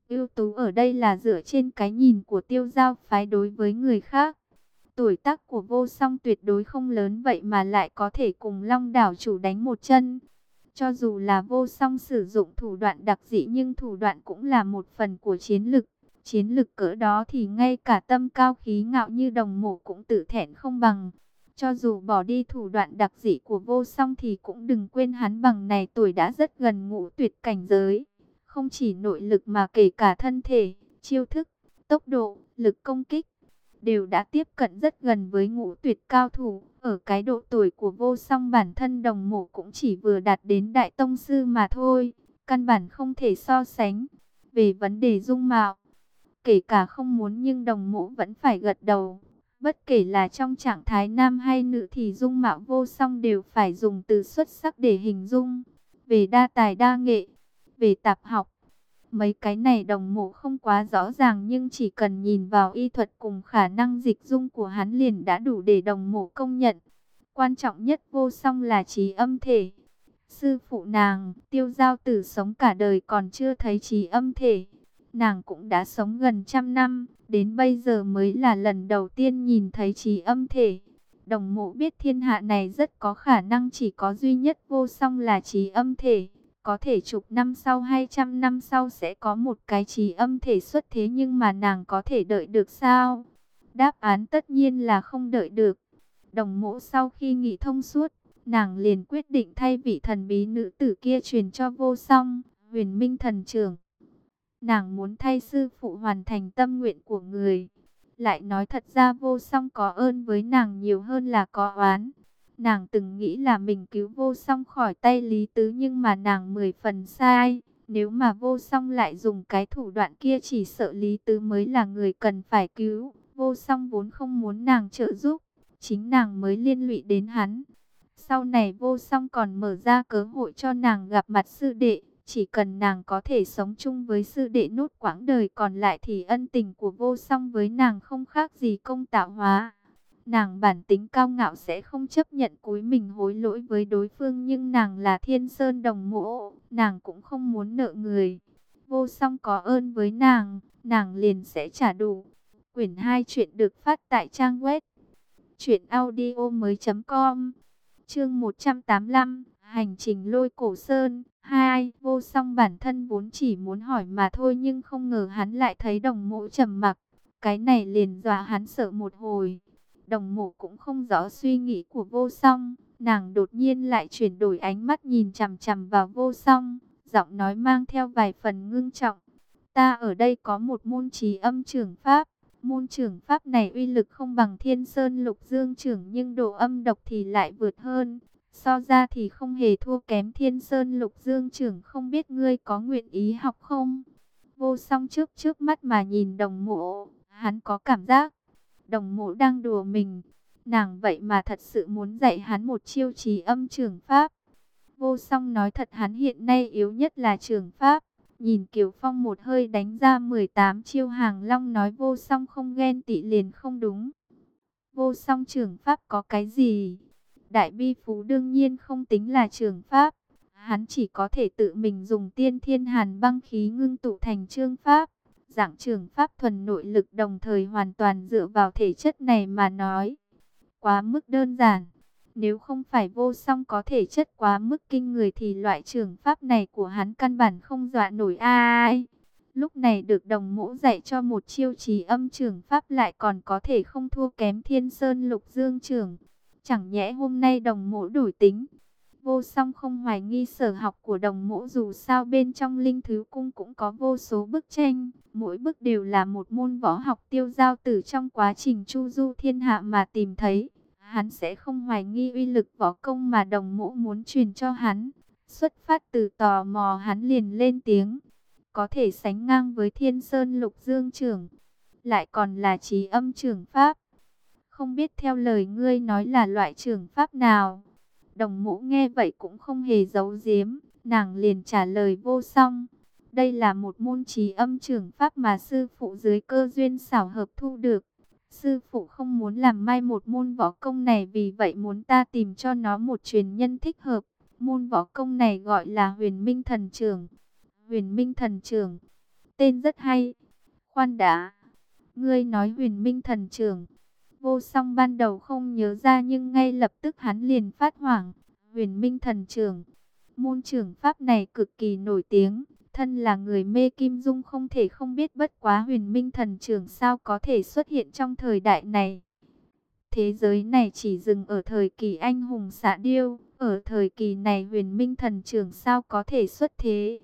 Ưu tú ở đây là dựa trên cái nhìn của tiêu giao phái đối với người khác. Tuổi tác của vô song tuyệt đối không lớn vậy mà lại có thể cùng long đảo chủ đánh một chân. Cho dù là vô song sử dụng thủ đoạn đặc dị nhưng thủ đoạn cũng là một phần của chiến lực. Chiến lực cỡ đó thì ngay cả tâm cao khí ngạo như đồng mộ cũng tự thẹn không bằng. Cho dù bỏ đi thủ đoạn đặc dị của vô song thì cũng đừng quên hắn bằng này tuổi đã rất gần ngũ tuyệt cảnh giới. Không chỉ nội lực mà kể cả thân thể, chiêu thức, tốc độ, lực công kích đều đã tiếp cận rất gần với ngũ tuyệt cao thủ. Ở cái độ tuổi của vô song bản thân đồng mộ cũng chỉ vừa đạt đến đại tông sư mà thôi, căn bản không thể so sánh. Về vấn đề dung mạo, kể cả không muốn nhưng đồng mộ vẫn phải gật đầu. Bất kể là trong trạng thái nam hay nữ thì dung mạo vô song đều phải dùng từ xuất sắc để hình dung. Về đa tài đa nghệ, về tạp học, Mấy cái này đồng mộ không quá rõ ràng nhưng chỉ cần nhìn vào y thuật cùng khả năng dịch dung của hắn liền đã đủ để đồng mộ công nhận. Quan trọng nhất vô song là trí âm thể. Sư phụ nàng, tiêu giao tử sống cả đời còn chưa thấy trí âm thể. Nàng cũng đã sống gần trăm năm, đến bây giờ mới là lần đầu tiên nhìn thấy trí âm thể. Đồng mộ biết thiên hạ này rất có khả năng chỉ có duy nhất vô song là trí âm thể. Có thể chục năm sau hay trăm năm sau sẽ có một cái trí âm thể xuất thế nhưng mà nàng có thể đợi được sao? Đáp án tất nhiên là không đợi được. Đồng mộ sau khi nghỉ thông suốt, nàng liền quyết định thay vị thần bí nữ tử kia truyền cho vô song, huyền minh thần trưởng. Nàng muốn thay sư phụ hoàn thành tâm nguyện của người. Lại nói thật ra vô song có ơn với nàng nhiều hơn là có oán. Nàng từng nghĩ là mình cứu vô song khỏi tay Lý Tứ nhưng mà nàng mười phần sai. Nếu mà vô song lại dùng cái thủ đoạn kia chỉ sợ Lý Tứ mới là người cần phải cứu. Vô song vốn không muốn nàng trợ giúp, chính nàng mới liên lụy đến hắn. Sau này vô song còn mở ra cơ hội cho nàng gặp mặt sư đệ. Chỉ cần nàng có thể sống chung với sư đệ nốt quãng đời còn lại thì ân tình của vô song với nàng không khác gì công tạo hóa. Nàng bản tính cao ngạo sẽ không chấp nhận cúi mình hối lỗi với đối phương nhưng nàng là thiên sơn đồng mộ, nàng cũng không muốn nợ người. Vô song có ơn với nàng, nàng liền sẽ trả đủ. Quyển 2 chuyện được phát tại trang web audio mới com Chương 185 Hành trình lôi cổ sơn, hai, Vô song bản thân vốn chỉ muốn hỏi mà thôi nhưng không ngờ hắn lại thấy đồng mộ trầm mặc. Cái này liền dọa hắn sợ một hồi. Đồng mộ cũng không rõ suy nghĩ của vô song. Nàng đột nhiên lại chuyển đổi ánh mắt nhìn chằm chằm vào vô song. Giọng nói mang theo vài phần ngưng trọng. Ta ở đây có một môn trí âm trưởng pháp. Môn trưởng pháp này uy lực không bằng thiên sơn lục dương trưởng nhưng độ âm độc thì lại vượt hơn. So ra thì không hề thua kém thiên sơn lục dương trưởng không biết ngươi có nguyện ý học không? Vô song trước trước mắt mà nhìn đồng mộ, hắn có cảm giác đồng mộ đang đùa mình. Nàng vậy mà thật sự muốn dạy hắn một chiêu trí âm trường pháp. Vô song nói thật hắn hiện nay yếu nhất là trường pháp. Nhìn Kiều Phong một hơi đánh ra 18 chiêu hàng long nói vô song không ghen tị liền không đúng. Vô song trường pháp có cái gì? Đại bi phú đương nhiên không tính là trường pháp. Hắn chỉ có thể tự mình dùng tiên thiên hàn băng khí ngưng tụ thành trương pháp dạng trường pháp thuần nội lực đồng thời hoàn toàn dựa vào thể chất này mà nói. quá mức đơn giản. Nếu không phải vô song có thể chất quá mức kinh người thì loại trường pháp này của hắn căn bản không dọa nổi ai. Lúc này được đồng mũ dạy cho một chiêu trí âm trường pháp lại còn có thể không thua kém thiên sơn lục dương trường. Chẳng nhẽ hôm nay đồng mũ đổi tính. Vô song không hoài nghi sở học của đồng mũ dù sao bên trong linh thứ cung cũng có vô số bức tranh. Mỗi bức đều là một môn võ học tiêu giao tử trong quá trình chu du thiên hạ mà tìm thấy. Hắn sẽ không hoài nghi uy lực võ công mà đồng mũ muốn truyền cho hắn. Xuất phát từ tò mò hắn liền lên tiếng. Có thể sánh ngang với thiên sơn lục dương trưởng. Lại còn là trí âm trưởng pháp. Không biết theo lời ngươi nói là loại trưởng pháp nào. Đồng mũ nghe vậy cũng không hề giấu giếm. Nàng liền trả lời vô song. Đây là một môn trí âm trưởng pháp mà sư phụ dưới cơ duyên xảo hợp thu được. Sư phụ không muốn làm mai một môn võ công này, vì vậy muốn ta tìm cho nó một truyền nhân thích hợp. Môn võ công này gọi là huyền minh thần trường. Huyền minh thần trường. Tên rất hay. Khoan đã. Ngươi nói huyền minh thần trường. Vô song ban đầu không nhớ ra nhưng ngay lập tức hắn liền phát hoảng. Huyền minh thần trường. Môn trưởng pháp này cực kỳ nổi tiếng thân là người mê kim dung không thể không biết bất quá huyền minh thần trường sao có thể xuất hiện trong thời đại này. Thế giới này chỉ dừng ở thời kỳ anh hùng xạ điêu, ở thời kỳ này huyền minh thần trường sao có thể xuất thế.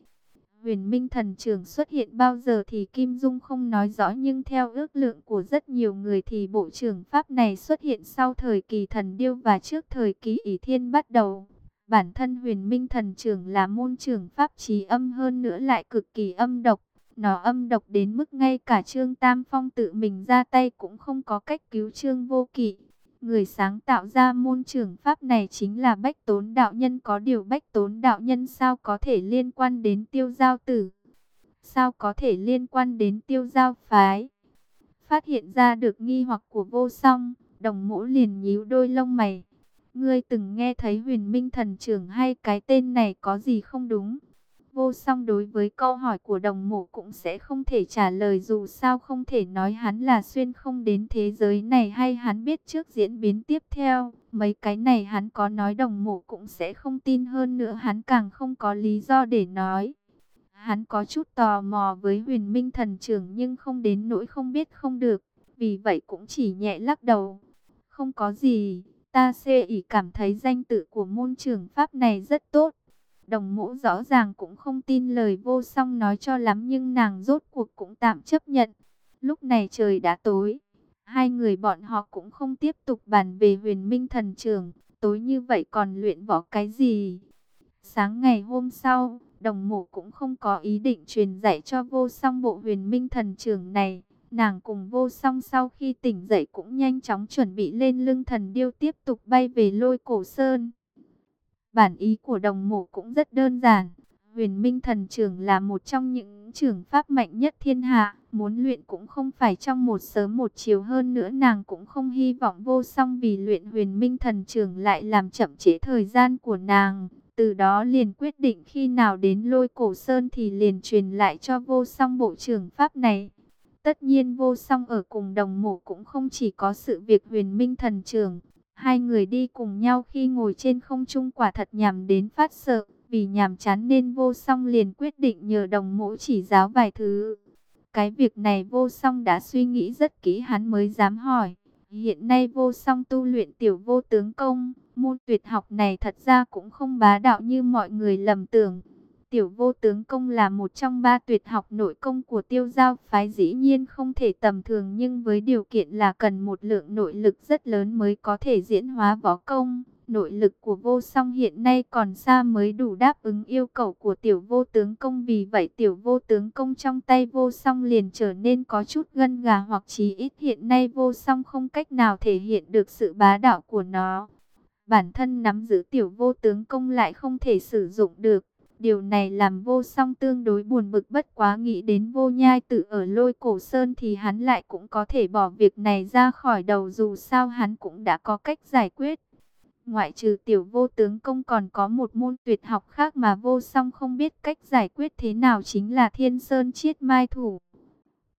Huyền minh thần trường xuất hiện bao giờ thì Kim Dung không nói rõ, nhưng theo ước lượng của rất nhiều người thì bộ trưởng Pháp này xuất hiện sau thời kỳ thần điêu và trước thời kỳ ỷ thiên bắt đầu. Bản thân huyền minh thần trưởng là môn trưởng pháp trí âm hơn nữa lại cực kỳ âm độc. Nó âm độc đến mức ngay cả Trương Tam Phong tự mình ra tay cũng không có cách cứu Trương Vô Kỵ. Người sáng tạo ra môn trưởng pháp này chính là Bách Tốn Đạo Nhân có điều Bách Tốn Đạo Nhân sao có thể liên quan đến tiêu giao tử? Sao có thể liên quan đến tiêu giao phái? Phát hiện ra được nghi hoặc của vô song, đồng mũ liền nhíu đôi lông mày. Ngươi từng nghe thấy huyền minh thần trưởng hay cái tên này có gì không đúng? Vô song đối với câu hỏi của đồng mộ cũng sẽ không thể trả lời dù sao không thể nói hắn là xuyên không đến thế giới này hay hắn biết trước diễn biến tiếp theo. Mấy cái này hắn có nói đồng mộ cũng sẽ không tin hơn nữa, hắn càng không có lý do để nói. Hắn có chút tò mò với huyền minh thần trưởng nhưng không đến nỗi không biết không được. Vì vậy cũng chỉ nhẹ lắc đầu. Không có gì. Ta xê ỉ cảm thấy danh tự của môn trưởng pháp này rất tốt. Đồng mũ rõ ràng cũng không tin lời vô song nói cho lắm nhưng nàng rốt cuộc cũng tạm chấp nhận. Lúc này trời đã tối. Hai người bọn họ cũng không tiếp tục bàn về huyền minh thần trường. Tối như vậy còn luyện võ cái gì? Sáng ngày hôm sau, đồng mộ cũng không có ý định truyền dạy cho vô song bộ huyền minh thần trường này. Nàng cùng vô song sau khi tỉnh dậy cũng nhanh chóng chuẩn bị lên lưng thần điêu tiếp tục bay về lôi cổ sơn. Bản ý của đồng mộ cũng rất đơn giản. Huyền Minh Thần Trưởng là một trong những trường pháp mạnh nhất thiên hạ. Muốn luyện cũng không phải trong một sớm một chiều hơn nữa, nàng cũng không hy vọng vô song vì luyện huyền Minh Thần Trưởng lại làm chậm trễ thời gian của nàng. Từ đó liền quyết định khi nào đến lôi cổ sơn thì liền truyền lại cho vô song bộ trưởng pháp này. Tất nhiên vô song ở cùng đồng mộ cũng không chỉ có sự việc huyền minh thần trường. Hai người đi cùng nhau khi ngồi trên không trung quả thật nhằm đến phát sợ. Vì nhàm chán nên vô song liền quyết định nhờ đồng mẫu chỉ giáo vài thứ. Cái việc này vô song đã suy nghĩ rất kỹ, hắn mới dám hỏi. Hiện nay vô song tu luyện tiểu vô tướng công. Môn tuyệt học này thật ra cũng không bá đạo như mọi người lầm tưởng. Tiểu vô tướng công là một trong ba tuyệt học nội công của tiêu giao phái dĩ nhiên không thể tầm thường nhưng với điều kiện là cần một lượng nội lực rất lớn mới có thể diễn hóa võ công. Nội lực của vô song hiện nay còn xa mới đủ đáp ứng yêu cầu của tiểu vô tướng công, vì vậy tiểu vô tướng công trong tay vô song liền trở nên có chút gân gà hoặc chí ít hiện nay vô song không cách nào thể hiện được sự bá đạo của nó. Bản thân nắm giữ tiểu vô tướng công lại không thể sử dụng được Điều này làm vô song tương đối buồn bực bất quá nghĩ đến vô nhai tự ở lôi cổ sơn thì hắn lại cũng có thể bỏ việc này ra khỏi đầu dù sao hắn cũng đã có cách giải quyết. Ngoại trừ tiểu vô tướng công còn có một môn tuyệt học khác mà vô song không biết cách giải quyết thế nào chính là thiên sơn chiết mai thủ.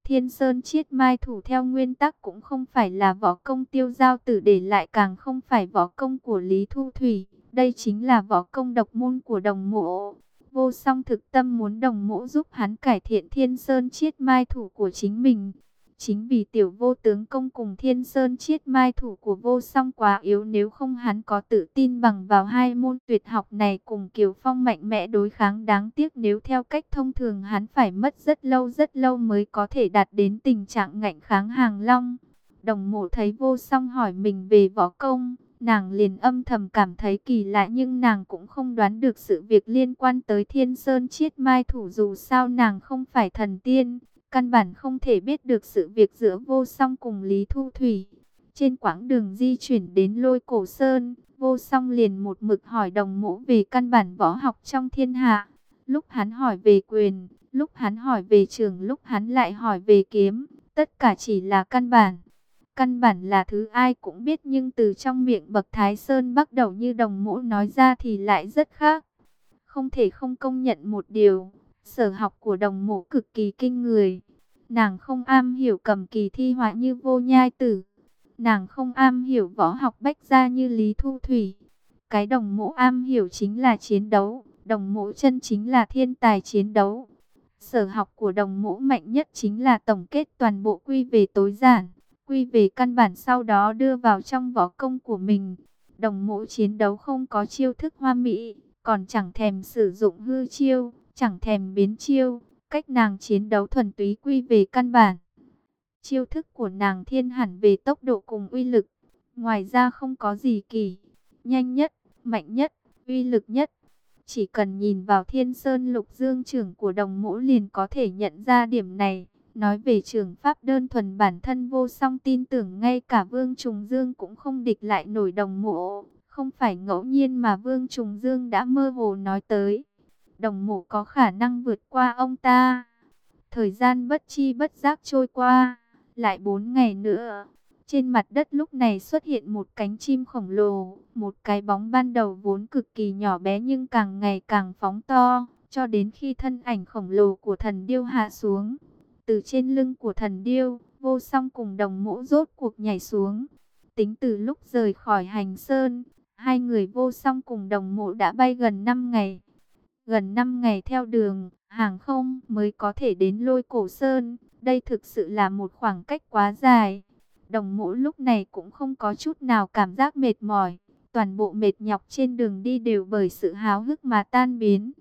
Thiên Sơn chiết mai thủ theo nguyên tắc cũng không phải là võ công tiêu giao tử để lại càng không phải võ công của Lý Thu Thủy. Đây chính là võ công độc môn của đồng mộ. Vô song thực tâm muốn đồng mộ giúp hắn cải thiện Thiên Sơn chiết mai thủ của chính mình. Chính vì tiểu vô tướng công cùng thiên sơn chiết mai thủ của vô song quá yếu nếu không hắn có tự tin bằng vào hai môn tuyệt học này cùng Kiều Phong mạnh mẽ đối kháng đáng tiếc nếu theo cách thông thường hắn phải mất rất lâu rất lâu mới có thể đạt đến tình trạng ngạnh kháng hàng long. Đồng mộ thấy vô song hỏi mình về võ công, nàng liền âm thầm cảm thấy kỳ lạ nhưng nàng cũng không đoán được sự việc liên quan tới thiên sơn chiết mai thủ dù sao nàng không phải thần tiên căn bản không thể biết được sự việc giữa vô song cùng Lý Thu Thủy. Trên quãng đường di chuyển đến lôi cổ sơn, vô song liền một mực hỏi đồng mũ về căn bản võ học trong thiên hạ. Lúc hắn hỏi về quyền, lúc hắn hỏi về trường, lúc hắn lại hỏi về kiếm, tất cả chỉ là căn bản. Căn bản là thứ ai cũng biết nhưng từ trong miệng bậc Thái Sơn bắt đầu như đồng mũ nói ra thì lại rất khác. Không thể không công nhận một điều, sở học của đồng mũ cực kỳ kinh người. Nàng không am hiểu cầm kỳ thi họa như vô nhai tử. Nàng không am hiểu võ học bách gia như Lý Thu Thủy. Cái đồng mũ am hiểu chính là chiến đấu. Đồng mũ chân chính là thiên tài chiến đấu. Sở học của đồng mũ mạnh nhất chính là tổng kết toàn bộ quy về tối giản. Quy về căn bản sau đó đưa vào trong võ công của mình. Đồng mộ chiến đấu không có chiêu thức hoa mỹ. Còn chẳng thèm sử dụng hư chiêu. Chẳng thèm biến chiêu Cách nàng chiến đấu thuần túy quy về căn bản. Chiêu thức của nàng thiên hẳn về tốc độ cùng uy lực. Ngoài ra không có gì kỳ. Nhanh nhất, mạnh nhất, uy lực nhất. Chỉ cần nhìn vào thiên sơn lục dương trưởng của đồng mũ liền có thể nhận ra điểm này. Nói về trường pháp đơn thuần bản thân vô song tin tưởng ngay cả Vương Trùng Dương cũng không địch lại nổi đồng mộ. Không phải ngẫu nhiên mà Vương Trùng Dương đã mơ hồ nói tới đồng mộ có khả năng vượt qua ông ta. Thời gian bất chi bất giác trôi qua, lại bốn ngày nữa. Trên mặt đất lúc này xuất hiện một cánh chim khổng lồ, một cái bóng ban đầu vốn cực kỳ nhỏ bé nhưng càng ngày càng phóng to, cho đến khi thân ảnh khổng lồ của thần điêu hạ xuống. Từ trên lưng của thần điêu, vô song cùng đồng mộ rốt cuộc nhảy xuống. Tính từ lúc rời khỏi hành sơn, hai người vô song cùng đồng mộ đã bay gần 5 ngày. Gần 5 ngày theo đường, hàng không mới có thể đến lôi cổ sơn. Đây thực sự là một khoảng cách quá dài. Đồng mũ lúc này cũng không có chút nào cảm giác mệt mỏi. Toàn bộ mệt nhọc trên đường đi đều bởi sự háo hức mà tan biến.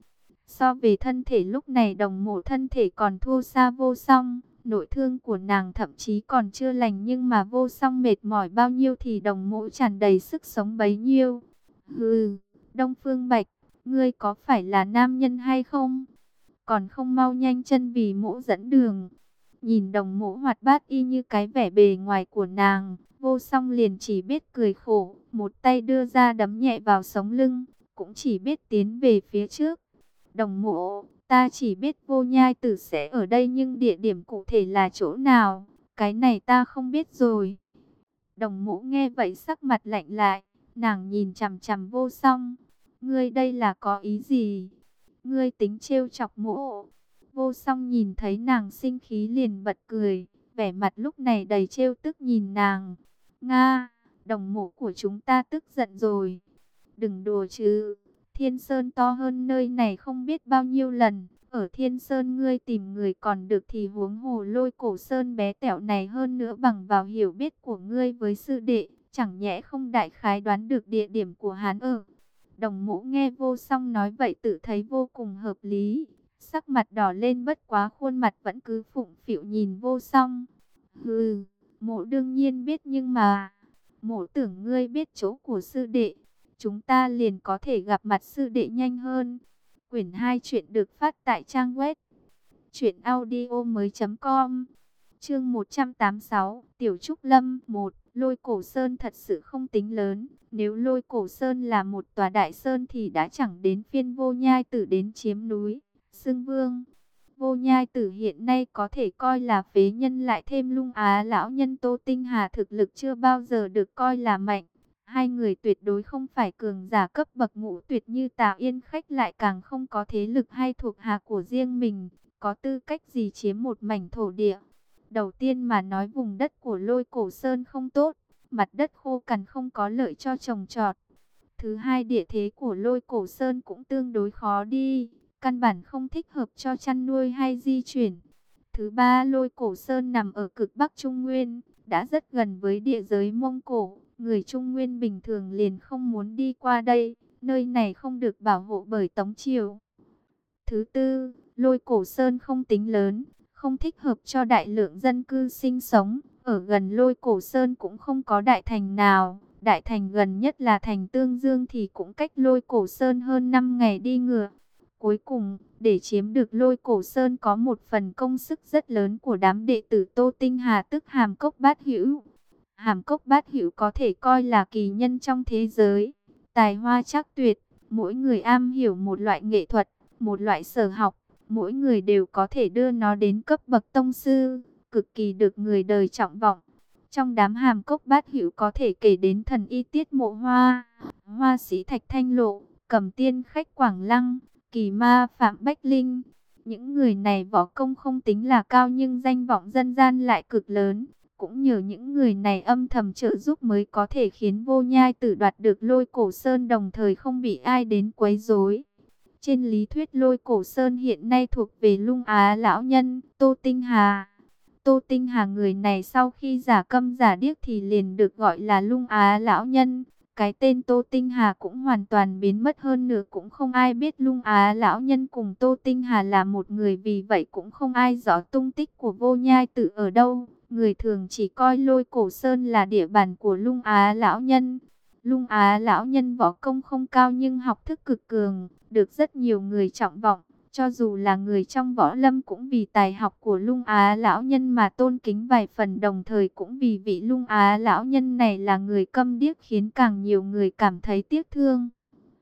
So về thân thể lúc này đồng mộ thân thể còn thua xa vô song. Nội thương của nàng thậm chí còn chưa lành nhưng mà vô song mệt mỏi bao nhiêu thì đồng mộ tràn đầy sức sống bấy nhiêu. Hừ, Đông Phương Bạch, ngươi có phải là nam nhân hay không? Còn không mau nhanh chân vì mũ dẫn đường. Nhìn đồng mũ hoạt bát y như cái vẻ bề ngoài của nàng, vô song liền chỉ biết cười khổ, một tay đưa ra đấm nhẹ vào sống lưng, cũng chỉ biết tiến về phía trước. Đồng mộ, ta chỉ biết vô nhai tử sẽ ở đây nhưng địa điểm cụ thể là chỗ nào, cái này ta không biết rồi. Đồng mũ nghe vậy sắc mặt lạnh lại, nàng nhìn chằm chằm vô song, Ngươi đây là có ý gì? Ngươi tính trêu chọc mộ. Vô song nhìn thấy nàng sinh khí liền bật cười. Vẻ mặt lúc này đầy trêu tức nhìn nàng. Nga, đồng mộ của chúng ta tức giận rồi. Đừng đùa chứ. Thiên Sơn to hơn nơi này không biết bao nhiêu lần. Ở Thiên Sơn ngươi tìm người còn được thì huống hồ lôi cổ Sơn bé tẹo này hơn nữa bằng vào hiểu biết của ngươi với sư đệ. Chẳng nhẽ không đại khái đoán được địa điểm của hắn ở. Đồng mũ nghe vô song nói vậy tự thấy vô cùng hợp lý. Sắc mặt đỏ lên bất quá khuôn mặt vẫn cứ phụng phịu nhìn vô song. Hừ, mộ đương nhiên biết nhưng mà... Mộ tưởng ngươi biết chỗ của sư đệ. Chúng ta liền có thể gặp mặt sư đệ nhanh hơn. Quyển 2 chuyện được phát tại trang web. Chuyện audio mới.com Chương 186 Tiểu Trúc Lâm 1 Lôi cổ sơn thật sự không tính lớn. Nếu lôi cổ sơn là một tòa đại sơn thì đã chẳng đến phiên vô nhai tử đến chiếm núi. Sương Vương Vô nhai tử hiện nay có thể coi là phế nhân lại thêm lung á lão nhân Tô Tinh Hà thực lực chưa bao giờ được coi là mạnh. Hai người tuyệt đối không phải cường giả cấp bậc ngũ tuyệt như Tà Yên Khách lại càng không có thế lực hay thuộc hạ của riêng mình, có tư cách gì chiếm một mảnh thổ địa. Đầu tiên mà nói vùng đất của lôi cổ sơn không tốt, mặt đất khô cằn không có lợi cho trồng trọt. Thứ hai địa thế của lôi cổ sơn cũng tương đối khó đi, căn bản không thích hợp cho chăn nuôi hay di chuyển. Thứ ba lôi cổ sơn nằm ở cực Bắc Trung Nguyên, đã rất gần với địa giới Mông Cổ. Người Trung Nguyên bình thường liền không muốn đi qua đây, nơi này không được bảo hộ bởi Tống Triều. Thứ tư, lôi cổ sơn không tính lớn, không thích hợp cho đại lượng dân cư sinh sống. Ở gần lôi cổ sơn cũng không có đại thành nào. Đại thành gần nhất là thành Tương Dương thì cũng cách lôi cổ sơn hơn 5 ngày đi ngựa. Cuối cùng, để chiếm được lôi cổ sơn có một phần công sức rất lớn của đám đệ tử Tô Tinh Hà tức Hàm Cốc Bát Hữu. Hàm Cốc Bát Hữu có thể coi là kỳ nhân trong thế giới. Tài hoa chắc tuyệt, mỗi người am hiểu một loại nghệ thuật, một loại sở học. Mỗi người đều có thể đưa nó đến cấp bậc tông sư, cực kỳ được người đời trọng vọng. Trong đám hàm cốc bát hữu có thể kể đến thần y tiết mộ hoa, hoa sĩ thạch thanh lộ, cầm tiên khách quảng lăng, kỳ ma phạm bách linh. Những người này võ công không tính là cao nhưng danh vọng dân gian lại cực lớn. Cũng nhờ những người này âm thầm trợ giúp mới có thể khiến vô nhai tử đoạt được lôi cổ sơn đồng thời không bị ai đến quấy rối. Trên lý thuyết lôi cổ sơn hiện nay thuộc về lung á lão nhân, Tô Tinh Hà. Tô Tinh Hà người này sau khi giả câm giả điếc thì liền được gọi là lung á lão nhân. Cái tên Tô Tinh Hà cũng hoàn toàn biến mất hơn nữa cũng không ai biết lung á lão nhân cùng Tô Tinh Hà là một người vì vậy cũng không ai rõ tung tích của vô nhai tử ở đâu. Người thường chỉ coi lôi cổ sơn là địa bàn của lung á lão nhân. Lung á lão nhân võ công không cao nhưng học thức cực cường, được rất nhiều người trọng vọng. Cho dù là người trong võ lâm cũng vì tài học của lung á lão nhân mà tôn kính vài phần đồng thời cũng vì vị lung á lão nhân này là người câm điếc khiến càng nhiều người cảm thấy tiếc thương.